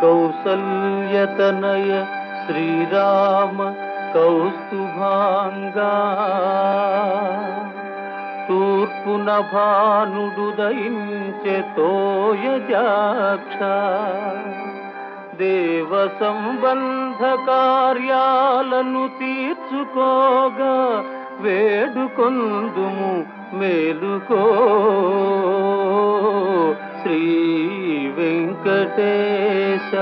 కౌసల్యతనయ శ్రీరామ కౌస్తుభాంగా తూర్పున భానుడు దయించె తోయజాక్ష దేవ సంబంధ కార్యాలను తీర్చుకోగా వేడుకొందుము మేలుకో శ్రీ వెంకటేశ.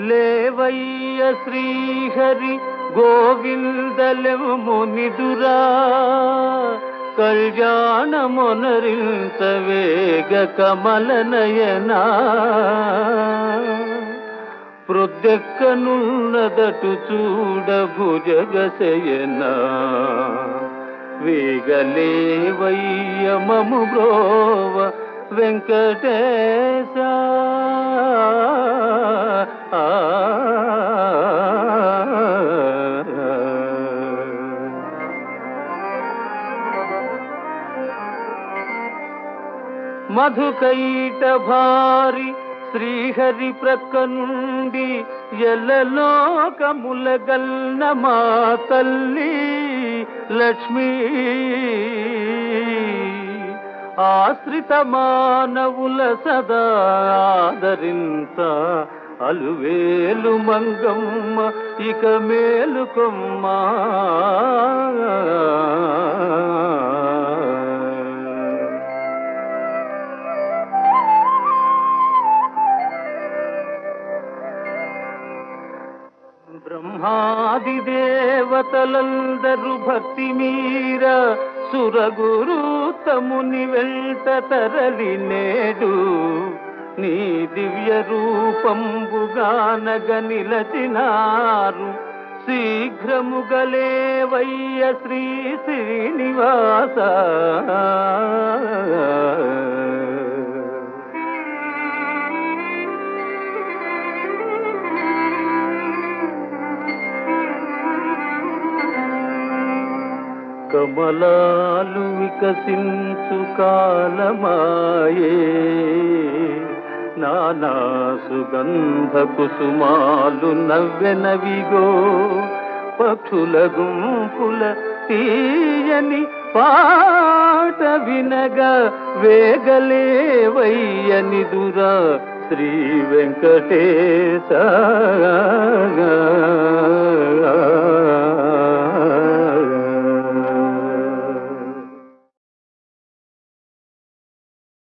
లేవయ్య శ్రీహరి గోవిందలెమునిదురా కళ్యాణమునరింత వేగ కమల నయనా. ప్రొద్దెక్కనున్నదటు చూడ భుజగశయనా వేగలేవయ్య మము బ్రోవ వెంకటేశ. మధుకైట భారీ శ్రీహరి ప్రక్కనుండి ఎల్లలోకముల గల్న మా తల్లి లక్ష్మీ. ఆశ్రిత మానవుల సదా ఆదరింత అలువేలు మంగమ్మ ఇక మేలుకొమ్మా బ్రహ్మాది దేవతలందరూ భక్తి మీర సురగురు తముని వెంట తరలి నేడు నీ దివ్య రూపంబుగానగ నిలచినారు. శీఘ్రముగలేవయ్య శ్రీ శ్రీనివాస. కమలాలు వికసించు కాలమాయే. నానా సుగంధ కుసుమాలు నవ్వెనవిగో పక్షుల గుంపుల తీయని పాట వినగా వేగలేవయ్యని దురా శ్రీ వెంకటేశ.